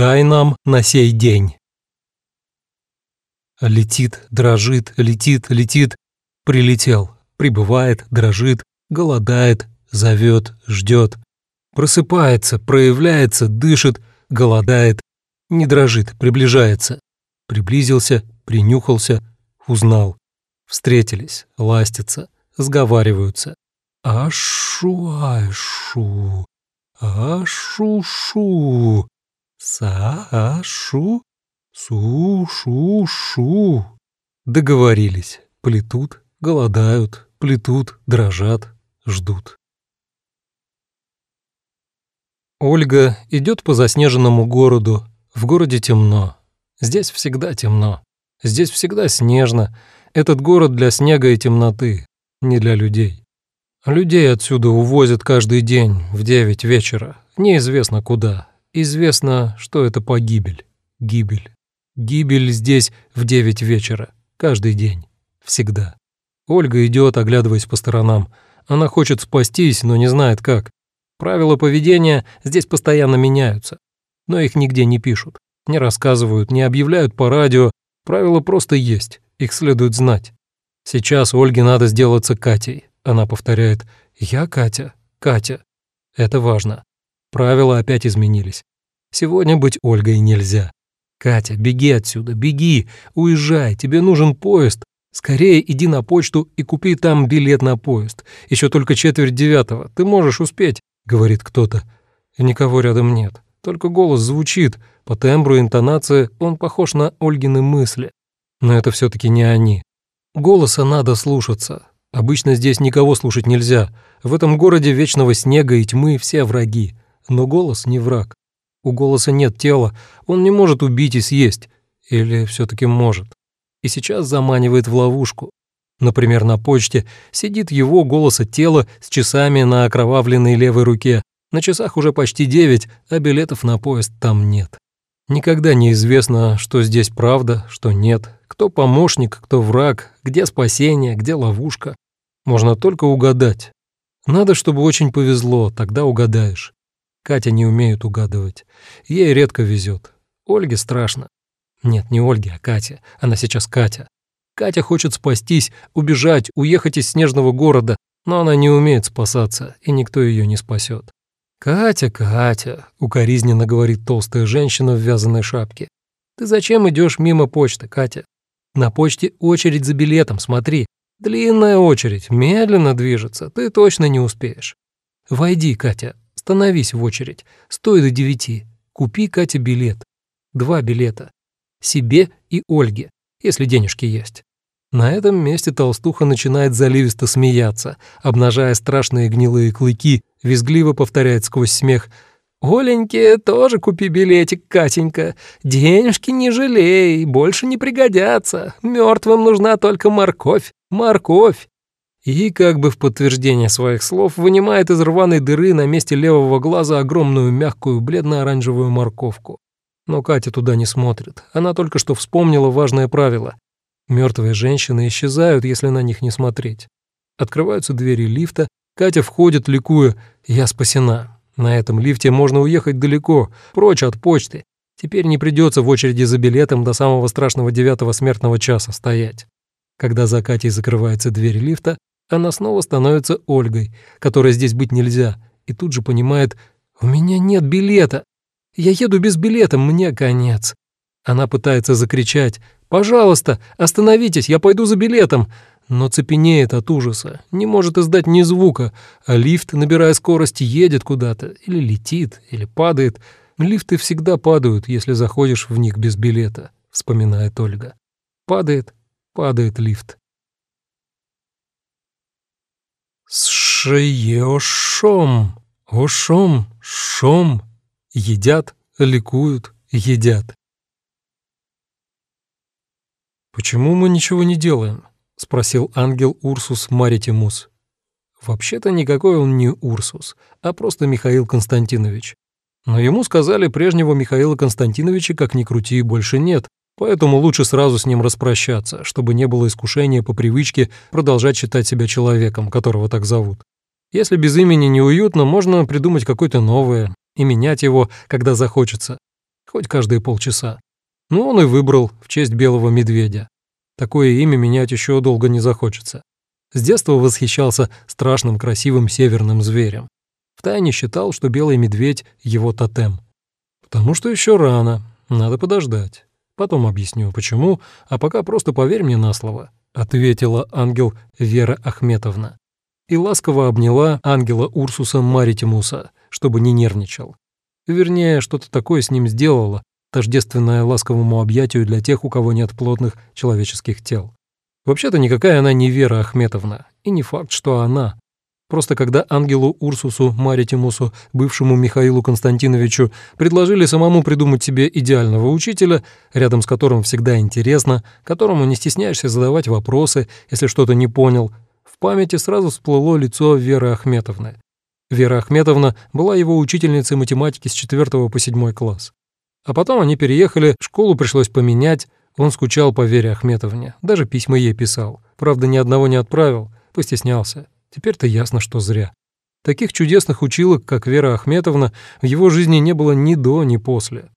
Дай нам на сей день. Летит, дрожит, летит, летит, прилетел, прибывает, дрожит, голодает, зовет, ждет, просыпается, проявляется, дышит, голодает, не дрожит, приближается, приблизился, принюхался, узнал, встретились, ластятся, сговариваются. Ашу-ашу, ашу-шу, Сашу, су-шу-шу. Договорились, плетут, голодают, плетут, дрожат, ждут. Ольга идет по заснеженному городу. В городе темно. Здесь всегда темно. Здесь всегда снежно. Этот город для снега и темноты, не для людей. Людей отсюда увозят каждый день в девять вечера, неизвестно куда. Известно, что это погибель, гибель. Гибель здесь в девять вечера, каждый день, всегда. Ольга идет, оглядываясь по сторонам. Она хочет спастись, но не знает как. Правила поведения здесь постоянно меняются, но их нигде не пишут, не рассказывают, не объявляют по радио. Правила просто есть, их следует знать. Сейчас Ольге надо сделаться Катей. Она повторяет «Я Катя, Катя». Это важно. Правила опять изменились. Сегодня быть Ольгой нельзя. Катя, беги отсюда, беги, уезжай, тебе нужен поезд. Скорее иди на почту и купи там билет на поезд. Еще только четверть девятого, ты можешь успеть, говорит кто-то. Никого рядом нет, только голос звучит. По тембру и интонации он похож на Ольгины мысли. Но это все таки не они. Голоса надо слушаться. Обычно здесь никого слушать нельзя. В этом городе вечного снега и тьмы все враги. Но голос не враг. У голоса нет тела, он не может убить и съесть. Или все таки может. И сейчас заманивает в ловушку. Например, на почте сидит его голоса тело с часами на окровавленной левой руке. На часах уже почти девять, а билетов на поезд там нет. Никогда не известно, что здесь правда, что нет, кто помощник, кто враг, где спасение, где ловушка. Можно только угадать. Надо, чтобы очень повезло, тогда угадаешь. Катя не умеет угадывать. Ей редко везет. Ольге страшно. Нет, не Ольге, а Кате. Она сейчас Катя. Катя хочет спастись, убежать, уехать из снежного города, но она не умеет спасаться, и никто ее не спасет. «Катя, Катя», — укоризненно говорит толстая женщина в вязаной шапке. «Ты зачем идешь мимо почты, Катя? На почте очередь за билетом, смотри. Длинная очередь, медленно движется, ты точно не успеешь. Войди, Катя, Становись в очередь. Стой до девяти. Купи Кате билет. Два билета. Себе и Ольге, если денежки есть. На этом месте толстуха начинает заливисто смеяться, обнажая страшные гнилые клыки, визгливо повторяет сквозь смех «Оленьке тоже купи билетик, Катенька. Денежки не жалей, больше не пригодятся. Мертвым нужна только морковь, морковь. И, как бы в подтверждение своих слов, вынимает из рваной дыры на месте левого глаза огромную мягкую бледно-оранжевую морковку. Но Катя туда не смотрит. Она только что вспомнила важное правило. Мертвые женщины исчезают, если на них не смотреть. Открываются двери лифта, Катя входит, ликуя «Я спасена». На этом лифте можно уехать далеко, прочь от почты. Теперь не придется в очереди за билетом до самого страшного девятого смертного часа стоять. Когда за Катей закрывается дверь лифта, она снова становится Ольгой, которой здесь быть нельзя, и тут же понимает, «У меня нет билета. Я еду без билета, мне конец». Она пытается закричать, «Пожалуйста, остановитесь, я пойду за билетом», но цепенеет от ужаса, не может издать ни звука, а лифт, набирая скорость, едет куда-то, или летит, или падает. Лифты всегда падают, если заходишь в них без билета, вспоминает Ольга. Падает, падает лифт. С шеешом, ошом, шом. Едят, ликуют, едят. «Почему мы ничего не делаем?» — спросил ангел Урсус Маритимус. Вообще-то никакой он не Урсус, а просто Михаил Константинович. Но ему сказали, прежнего Михаила Константиновича, как ни крути, больше нет, Поэтому лучше сразу с ним распрощаться, чтобы не было искушения по привычке продолжать считать себя человеком, которого так зовут. Если без имени неуютно, можно придумать какое-то новое и менять его, когда захочется. хоть каждые полчаса. Ну, он и выбрал в честь белого медведя. Такое имя менять еще долго не захочется. С детства восхищался страшным красивым северным зверем. Втайне считал, что белый медведь — его тотем. Потому что еще рано, надо подождать. Потом объясню, почему, а пока просто поверь мне на слово», — ответила ангел Вера Ахметовна. И ласково обняла ангела Урсуса Маритимуса, чтобы не нервничал. Вернее, что-то такое с ним сделала, тождественное ласковому объятию для тех, у кого нет плотных человеческих тел. Вообще-то никакая она не Вера Ахметовна, и не факт, что она. Просто когда ангелу Урсусу Маритимусу, бывшему Михаилу Константиновичу, предложили самому придумать себе идеального учителя, рядом с которым всегда интересно, которому не стесняешься задавать вопросы, если что-то не понял, в памяти сразу всплыло лицо Веры Ахметовны. Вера Ахметовна была его учительницей математики с 4 по 7 класс. А потом они переехали, школу пришлось поменять, он скучал по Вере Ахметовне, даже письма ей писал. Правда, ни одного не отправил, постеснялся. Теперь-то ясно, что зря. Таких чудесных училок, как Вера Ахметовна, в его жизни не было ни до, ни после.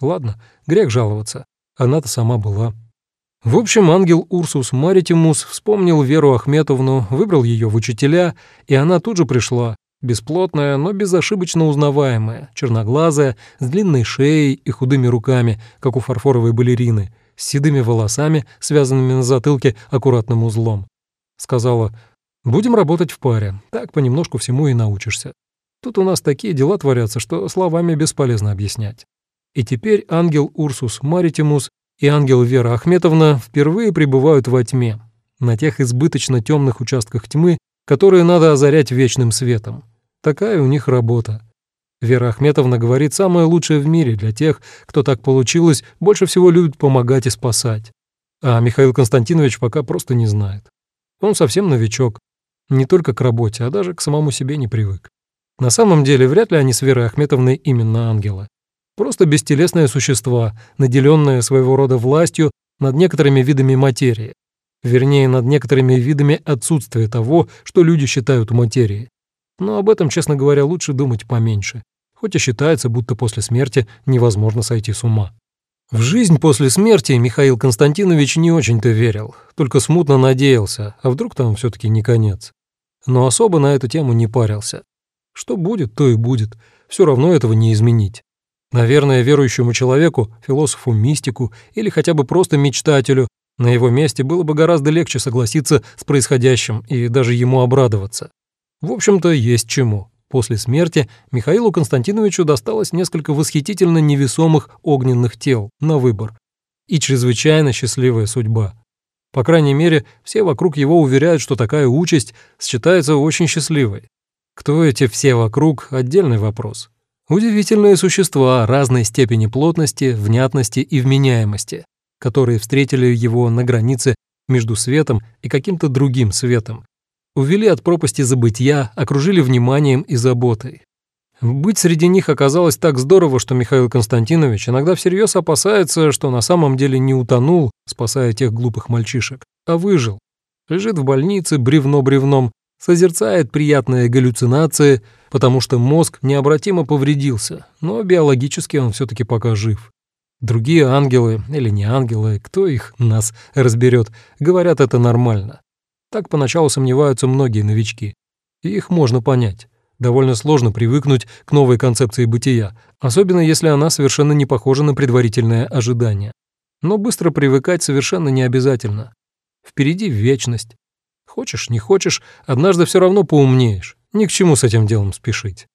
Ладно, грех жаловаться. Она-то сама была. В общем, ангел Урсус Маритимус вспомнил Веру Ахметовну, выбрал ее в учителя, и она тут же пришла, бесплотная, но безошибочно узнаваемая, черноглазая, с длинной шеей и худыми руками, как у фарфоровой балерины, с седыми волосами, связанными на затылке аккуратным узлом. Сказала, «Будем работать в паре, так понемножку всему и научишься. Тут у нас такие дела творятся, что словами бесполезно объяснять». И теперь ангел Урсус Маритимус и ангел Вера Ахметовна впервые пребывают во тьме, на тех избыточно темных участках тьмы, которые надо озарять вечным светом. Такая у них работа. Вера Ахметовна говорит самое лучшее в мире для тех, кто так получилось, больше всего любит помогать и спасать. А Михаил Константинович пока просто не знает. Он совсем новичок. Не только к работе, а даже к самому себе не привык. На самом деле, вряд ли они с Верой Ахметовной именно ангелы. Просто бестелесные существа, наделенные своего рода властью над некоторыми видами материи. Вернее, над некоторыми видами отсутствия того, что люди считают материей. Но об этом, честно говоря, лучше думать поменьше, хоть и считается, будто после смерти невозможно сойти с ума. В жизнь после смерти Михаил Константинович не очень-то верил, только смутно надеялся, а вдруг там все таки не конец. Но особо на эту тему не парился. Что будет, то и будет, все равно этого не изменить. Наверное, верующему человеку, философу-мистику или хотя бы просто мечтателю на его месте было бы гораздо легче согласиться с происходящим и даже ему обрадоваться. В общем-то, есть чему. После смерти Михаилу Константиновичу досталось несколько восхитительно невесомых огненных тел на выбор и чрезвычайно счастливая судьба. По крайней мере, все вокруг его уверяют, что такая участь считается очень счастливой. Кто эти все вокруг – отдельный вопрос. Удивительные существа разной степени плотности, внятности и вменяемости, которые встретили его на границе между светом и каким-то другим светом, увели от пропасти забытья, окружили вниманием и заботой. Быть среди них оказалось так здорово, что Михаил Константинович иногда всерьез опасается, что на самом деле не утонул, спасая тех глупых мальчишек, а выжил. Лежит в больнице бревно бревном, созерцает приятные галлюцинации, потому что мозг необратимо повредился, но биологически он все таки пока жив. Другие ангелы, или не ангелы, кто их, нас, разберет, говорят это нормально. Так поначалу сомневаются многие новички. И их можно понять. Довольно сложно привыкнуть к новой концепции бытия, особенно если она совершенно не похожа на предварительное ожидание. Но быстро привыкать совершенно не обязательно. Впереди вечность. Хочешь, не хочешь, однажды все равно поумнеешь. Ни к чему с этим делом спешить.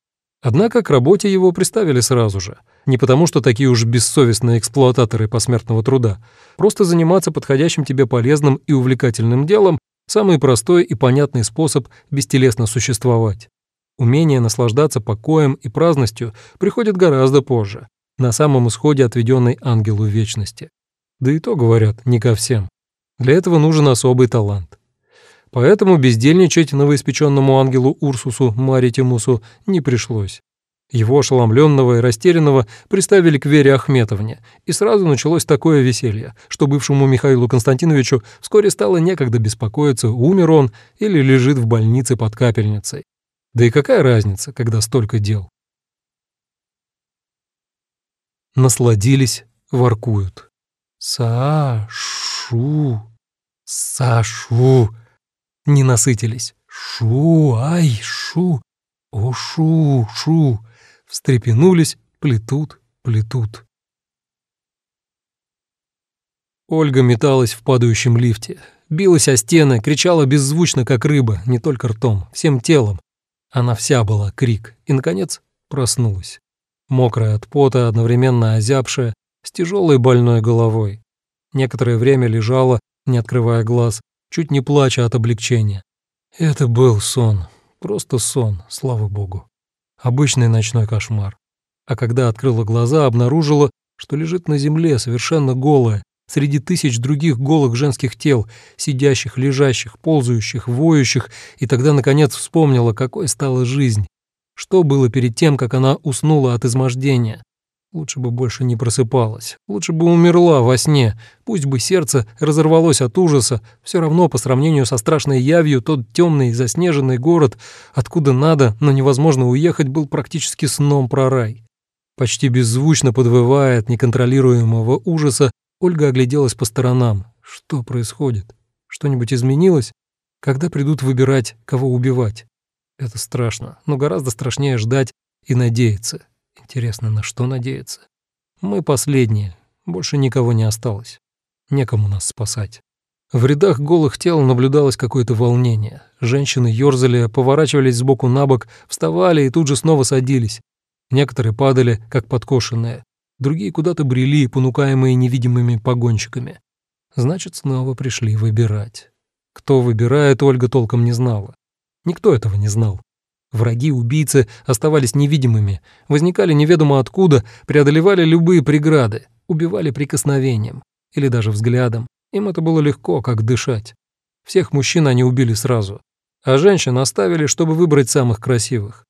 Однако к работе его приставили сразу же. Не потому, что такие уж бессовестные эксплуататоры посмертного труда. Просто заниматься подходящим тебе полезным и увлекательным делом Самый простой и понятный способ бестелесно существовать. Умение наслаждаться покоем и праздностью приходит гораздо позже, на самом исходе отведенной ангелу вечности. Да и то, говорят, не ко всем. Для этого нужен особый талант. Поэтому бездельничать новоиспеченному ангелу Урсусу Маритимусу не пришлось. Его ошеломленного и растерянного приставили к Вере Ахметовне, и сразу началось такое веселье, что бывшему Михаилу Константиновичу вскоре стало некогда беспокоиться, умер он или лежит в больнице под капельницей. Да и какая разница, когда столько дел? насладились, воркуют. Сашу, Сашу, не насытились. Шу, ай, шу, о, шу, шу, встрепенулись, плетут, плетут. Ольга металась в падающем лифте, билась о стены, кричала беззвучно, как рыба, не только ртом, всем телом. Она вся была крик, и, наконец, проснулась. Мокрая от пота, одновременно озябшая, с тяжелой больной головой. Некоторое время лежала, не открывая глаз, чуть не плача от облегчения. Это был сон, просто сон, слава богу. Обычный ночной кошмар. А когда открыла глаза, обнаружила, что лежит на земле, совершенно голая, среди тысяч других голых женских тел, сидящих, лежащих, ползающих, воющих, и тогда, наконец, вспомнила, какой стала жизнь. Что было перед тем, как она уснула от измождения? Лучше бы больше не просыпалась, лучше бы умерла во сне, пусть бы сердце разорвалось от ужаса, все равно по сравнению со страшной явью тот темный заснеженный город, откуда надо, но невозможно уехать, был практически сном про рай. Почти беззвучно подвывая от неконтролируемого ужаса, Ольга огляделась по сторонам. Что происходит? Что-нибудь изменилось? Когда придут выбирать, кого убивать? Это страшно, но гораздо страшнее ждать и надеяться. Интересно, на что надеяться? Мы последние, больше никого не осталось. Некому нас спасать. В рядах голых тел наблюдалось какое-то волнение. Женщины ёрзали, поворачивались сбоку на бок, вставали и тут же снова садились. Некоторые падали, как подкошенные другие куда-то брели, понукаемые невидимыми погонщиками. Значит, снова пришли выбирать. Кто выбирает, Ольга толком не знала. Никто этого не знал. Враги, убийцы оставались невидимыми, возникали неведомо откуда, преодолевали любые преграды, убивали прикосновением или даже взглядом. Им это было легко, как дышать. Всех мужчин они убили сразу, а женщин оставили, чтобы выбрать самых красивых.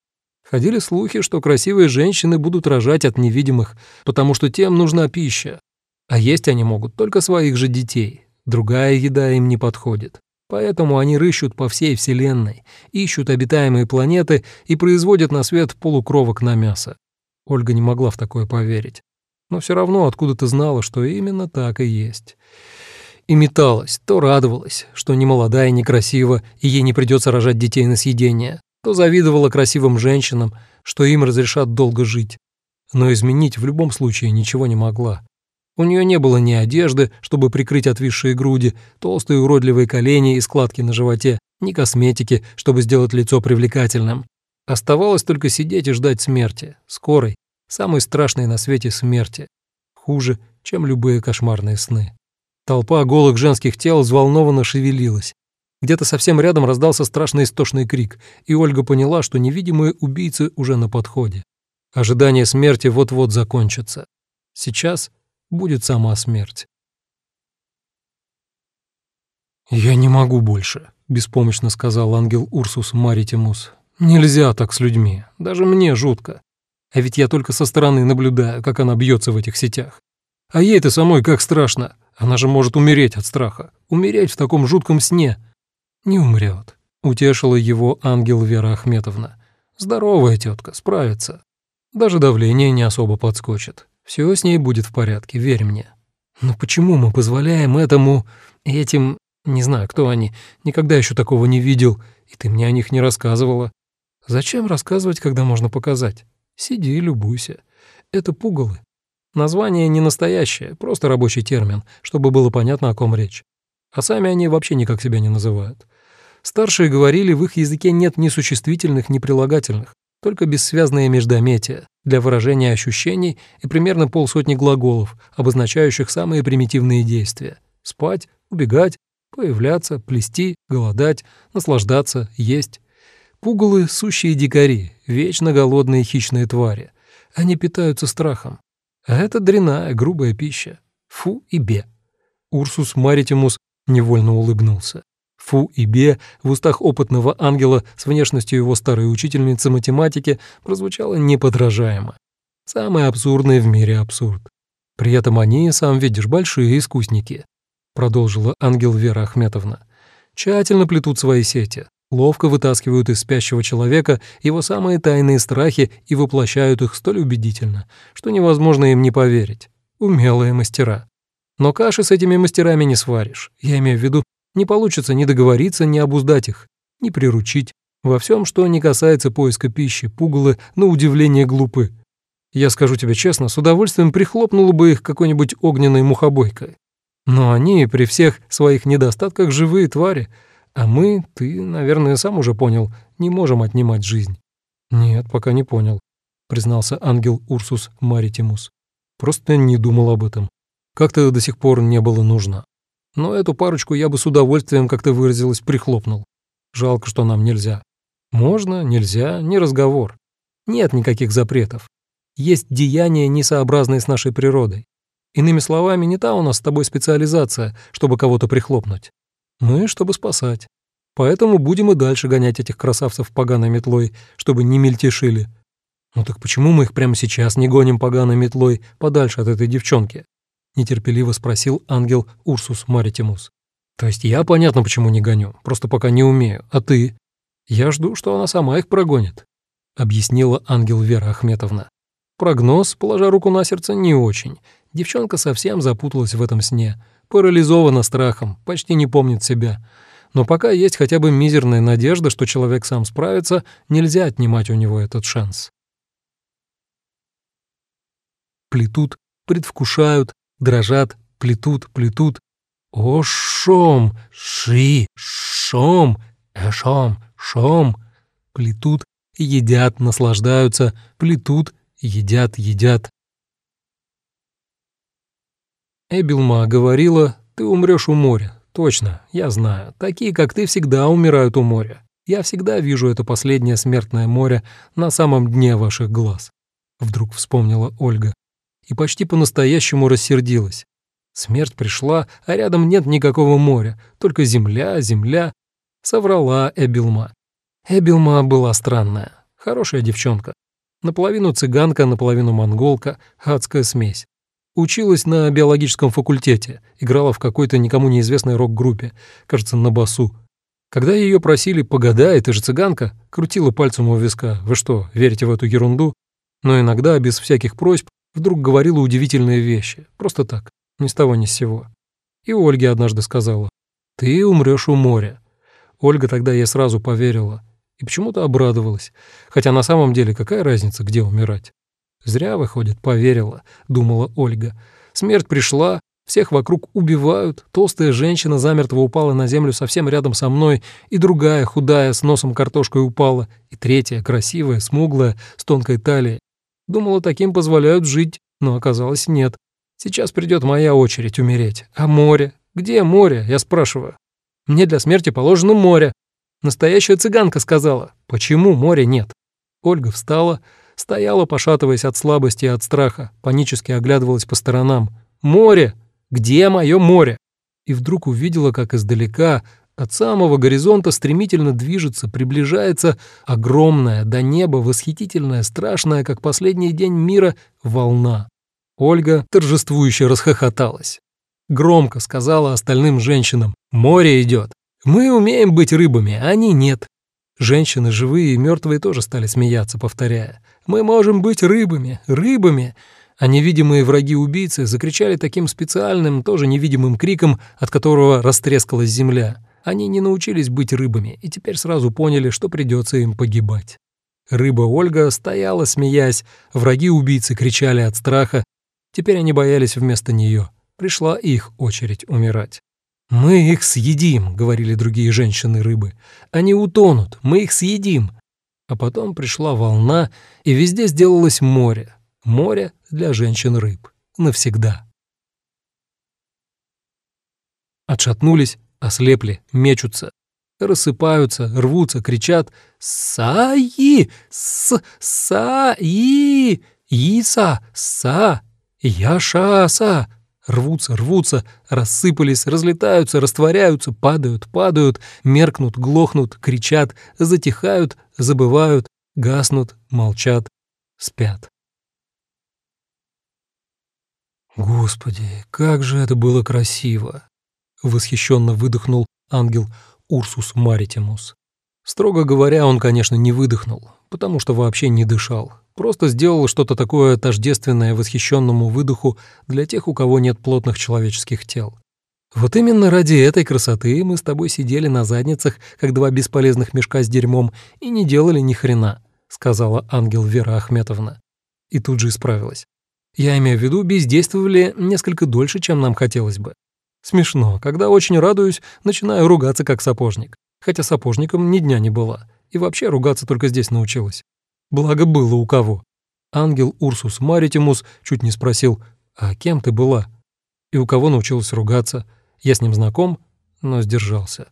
Ходили слухи, что красивые женщины будут рожать от невидимых, потому что тем нужна пища. А есть они могут только своих же детей. Другая еда им не подходит. Поэтому они рыщут по всей Вселенной, ищут обитаемые планеты и производят на свет полукровок на мясо. Ольга не могла в такое поверить. Но все равно откуда-то знала, что именно так и есть. И металась, то радовалась, что не молодая, не красива, и ей не придется рожать детей на съедение, то завидовала красивым женщинам, что им разрешат долго жить. Но изменить в любом случае ничего не могла. У нее не было ни одежды, чтобы прикрыть отвисшие груди, толстые уродливые колени и складки на животе, ни косметики, чтобы сделать лицо привлекательным. Оставалось только сидеть и ждать смерти, скорой, самой страшной на свете смерти. Хуже, чем любые кошмарные сны. Толпа голых женских тел взволнованно шевелилась. Где-то совсем рядом раздался страшный истошный крик, и Ольга поняла, что невидимые убийцы уже на подходе. Ожидание смерти вот-вот закончится. Сейчас будет сама смерть. «Я не могу больше», — беспомощно сказал ангел Урсус Маритимус. «Нельзя так с людьми. Даже мне жутко. А ведь я только со стороны наблюдаю, как она бьется в этих сетях. А ей-то самой как страшно. Она же может умереть от страха. Умереть в таком жутком сне. «Не умрет», — утешила его ангел Вера Ахметовна. «Здоровая тетка, справится. Даже давление не особо подскочит. Все с ней будет в порядке, верь мне». «Но почему мы позволяем этому... этим... не знаю, кто они, никогда еще такого не видел, и ты мне о них не рассказывала. Зачем рассказывать, когда можно показать? Сиди, любуйся. Это пугалы. Название не настоящее, просто рабочий термин, чтобы было понятно, о ком речь. А сами они вообще никак себя не называют. Старшие говорили, в их языке нет ни существительных, ни прилагательных, только бессвязные междометия для выражения ощущений и примерно полсотни глаголов, обозначающих самые примитивные действия – спать, убегать, появляться, плести, голодать, наслаждаться, есть. Пугалы – сущие дикари, вечно голодные хищные твари. Они питаются страхом. А это дрянная, грубая пища. Фу и бе. Урсус Маритимус невольно улыбнулся. Фу и Бе в устах опытного ангела с внешностью его старой учительницы математики прозвучало неподражаемо. Самый абсурдный в мире абсурд. При этом они, сам видишь, большие искусники, продолжила ангел Вера Ахметовна. Тщательно плетут свои сети, ловко вытаскивают из спящего человека его самые тайные страхи и воплощают их столь убедительно, что невозможно им не поверить. Умелые мастера. Но каши с этими мастерами не сваришь. Я имею в виду, не получится ни договориться, ни обуздать их, ни приручить. Во всем, что не касается поиска пищи, пугалы на удивление глупы. Я скажу тебе честно, с удовольствием прихлопнула бы их какой-нибудь огненной мухобойкой. Но они при всех своих недостатках живые твари, а мы, ты, наверное, сам уже понял, не можем отнимать жизнь». «Нет, пока не понял», — признался ангел Урсус Маритимус. «Просто не думал об этом. Как-то до сих пор не было нужно. Но эту парочку я бы с удовольствием, как ты выразилась, прихлопнул. Жалко, что нам нельзя. Можно, нельзя, не разговор. Нет никаких запретов. Есть деяния, несообразные с нашей природой. Иными словами, не та у нас с тобой специализация, чтобы кого-то прихлопнуть. Мы, чтобы спасать. Поэтому будем и дальше гонять этих красавцев поганой метлой, чтобы не мельтешили. Ну так почему мы их прямо сейчас не гоним поганой метлой подальше от этой девчонки? Нетерпеливо спросил ангел Урсус Маритимус. То есть я, понятно, почему не гоню, просто пока не умею. А ты? Я жду, что она сама их прогонит, объяснила ангел Вера Ахметовна. Прогноз, положа руку на сердце, не очень. Девчонка совсем запуталась в этом сне парализована страхом, почти не помнит себя. Но пока есть хотя бы мизерная надежда, что человек сам справится, нельзя отнимать у него этот шанс. Плетут, предвкушают, дрожат, плетут, плетут. О, шом, ши, шом, эшом, шом. Плетут, едят, наслаждаются, плетут, едят, едят. Эбилма говорила, ты умрешь у моря. Точно, я знаю. Такие, как ты, всегда умирают у моря. Я всегда вижу это последнее смертное море на самом дне ваших глаз. Вдруг вспомнила Ольга. И почти по-настоящему рассердилась. Смерть пришла, а рядом нет никакого моря, только земля, земля. Соврала Эбилма. Эбилма была странная, хорошая девчонка. Наполовину цыганка, наполовину монголка, адская смесь. Училась на биологическом факультете, играла в какой-то никому неизвестной рок-группе, кажется, на басу. Когда ее просили «погодай, ты же цыганка», крутила пальцем у виска. «Вы что, верите в эту ерунду?» Но иногда, без всяких просьб, вдруг говорила удивительные вещи. Просто так, ни с того ни с сего. И Ольге однажды сказала «Ты умрешь у моря». Ольга тогда ей сразу поверила и почему-то обрадовалась. Хотя на самом деле какая разница, где умирать? Зря, выходит, поверила, думала Ольга. Смерть пришла, всех вокруг убивают, толстая женщина замертво упала на землю совсем рядом со мной, и другая, худая, с носом картошкой упала, и третья, красивая, смуглая, с тонкой талией. Думала, таким позволяют жить, но оказалось нет. Сейчас придет моя очередь умереть. А море? Где море, я спрашиваю? Мне для смерти положено море. Настоящая цыганка сказала. Почему моря нет? Ольга встала, Стояла, пошатываясь от слабости и от страха, панически оглядывалась по сторонам. «Море! Где мое море?» И вдруг увидела, как издалека, от самого горизонта стремительно движется, приближается огромная, до неба, восхитительная, страшная, как последний день мира, волна. Ольга торжествующе расхохоталась. Громко сказала остальным женщинам «Море идет! Мы умеем быть рыбами, а они нет!» Женщины, живые и мертвые, тоже стали смеяться, повторяя мы можем быть рыбами, рыбами!» А невидимые враги-убийцы закричали таким специальным, тоже невидимым криком, от которого растрескалась земля. Они не научились быть рыбами и теперь сразу поняли, что придется им погибать. Рыба Ольга стояла, смеясь, враги-убийцы кричали от страха. Теперь они боялись вместо нее. Пришла их очередь умирать. «Мы их съедим», — говорили другие женщины-рыбы. «Они утонут, мы их съедим. А потом пришла волна, и везде сделалось море. Море для женщин-рыб. Навсегда. Отшатнулись, ослепли, мечутся. Рассыпаются, рвутся, кричат «Са-и! С-са-и! Иса! Са! Яша-са!» Рвутся, рвутся, рассыпались, разлетаются, растворяются, падают, падают, меркнут, глохнут, кричат, затихают, забывают, гаснут, молчат, спят. «Господи, как же это было красиво!» — восхищенно выдохнул ангел Урсус Маритимус. Строго говоря, он, конечно, не выдохнул, потому что вообще не дышал. Просто сделал что-то такое тождественное восхищенному выдоху для тех, у кого нет плотных человеческих тел. Вот именно ради этой красоты мы с тобой сидели на задницах, как два бесполезных мешка с дерьмом, и не делали ни хрена, сказала ангел Вера Ахметовна. И тут же исправилась. Я имею в виду, бездействовали несколько дольше, чем нам хотелось бы. Смешно, когда очень радуюсь, начинаю ругаться как сапожник. Хотя сапожником ни дня не была. И вообще ругаться только здесь научилась. Благо было у кого. Ангел Урсус Маритимус чуть не спросил, а кем ты была? И у кого научилась ругаться? Я с ним знаком, но сдержался.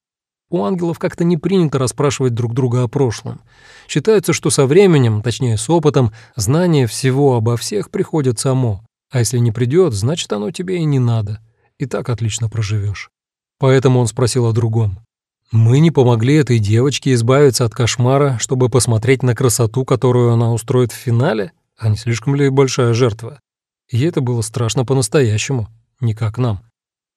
У ангелов как-то не принято расспрашивать друг друга о прошлом. Считается, что со временем, точнее с опытом, знание всего обо всех приходит само. А если не придет, значит, оно тебе и не надо. И так отлично проживешь. Поэтому он спросил о другом. Мы не помогли этой девочке избавиться от кошмара, чтобы посмотреть на красоту, которую она устроит в финале? А не слишком ли большая жертва? И это было страшно по-настоящему, не как нам.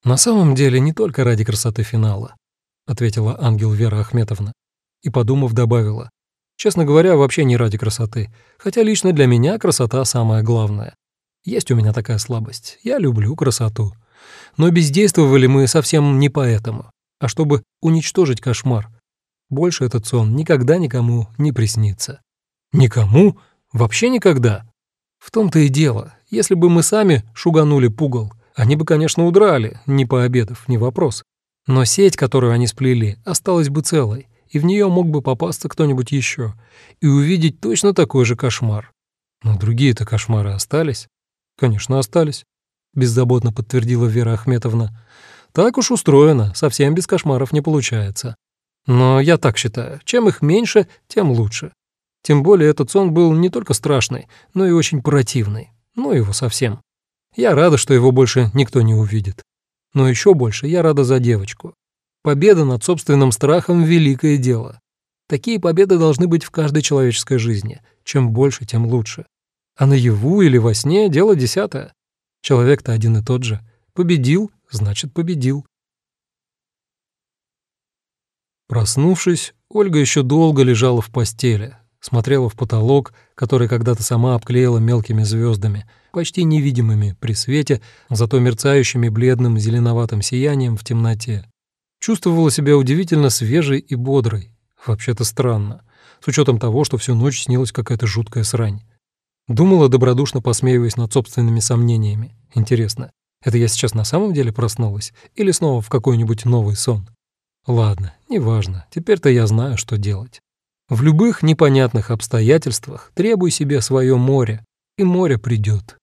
«На самом деле не только ради красоты финала», — ответила ангел Вера Ахметовна. И, подумав, добавила. «Честно говоря, вообще не ради красоты. Хотя лично для меня красота самая главная. Есть у меня такая слабость. Я люблю красоту. Но бездействовали мы совсем не поэтому, а чтобы уничтожить кошмар. Больше этот сон никогда никому не приснится». «Никому? Вообще никогда?» В том-то и дело. Если бы мы сами шуганули пугал, они бы, конечно, удрали, не пообедав, не вопрос. Но сеть, которую они сплели, осталась бы целой, и в нее мог бы попасться кто-нибудь еще и увидеть точно такой же кошмар. Но другие-то кошмары остались? Конечно, остались, беззаботно подтвердила Вера Ахметовна. Так уж устроено, совсем без кошмаров не получается. Но я так считаю, чем их меньше, тем лучше. Тем более этот сон был не только страшный, но и очень противный. Ну его совсем. Я рада, что его больше никто не увидит. Но еще больше я рада за девочку. Победа над собственным страхом — великое дело. Такие победы должны быть в каждой человеческой жизни. Чем больше, тем лучше. А наяву или во сне — дело десятое. Человек-то один и тот же. Победил, значит, победил. Проснувшись, Ольга еще долго лежала в постели, смотрела в потолок, который когда-то сама обклеила мелкими звездами, почти невидимыми при свете, зато мерцающими бледным зеленоватым сиянием в темноте. Чувствовала себя удивительно свежей и бодрой. Вообще-то странно, с учетом того, что всю ночь снилась какая-то жуткая срань. Думала, добродушно посмеиваясь над собственными сомнениями. Интересно, это я сейчас на самом деле проснулась или снова в какой-нибудь новый сон? Ладно, неважно, теперь-то я знаю, что делать. В любых непонятных обстоятельствах требуй себе свое море, и море придет.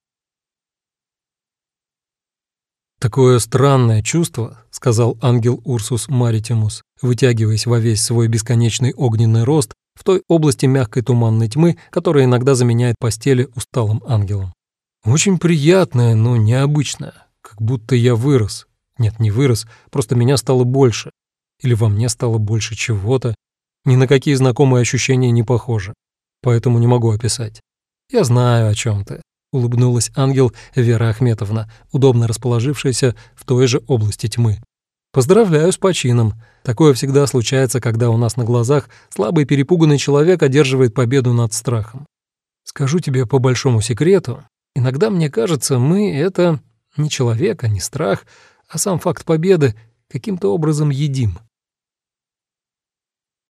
«Такое странное чувство», — сказал ангел Урсус Маритимус, вытягиваясь во весь свой бесконечный огненный рост в той области мягкой туманной тьмы, которая иногда заменяет постели усталым ангелом. «Очень приятное, но необычное, как будто я вырос. Нет, не вырос, просто меня стало больше. Или во мне стало больше чего-то, ни на какие знакомые ощущения не похожи, поэтому не могу описать. Я знаю, о чем ты. Улыбнулась ангел Вера Ахметовна, удобно расположившаяся в той же области тьмы. «Поздравляю с почином. Такое всегда случается, когда у нас на глазах слабый перепуганный человек одерживает победу над страхом. Скажу тебе по большому секрету, иногда мне кажется, мы — это не человек, а не страх, а сам факт победы каким-то образом едим.